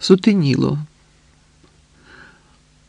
Сутеніло.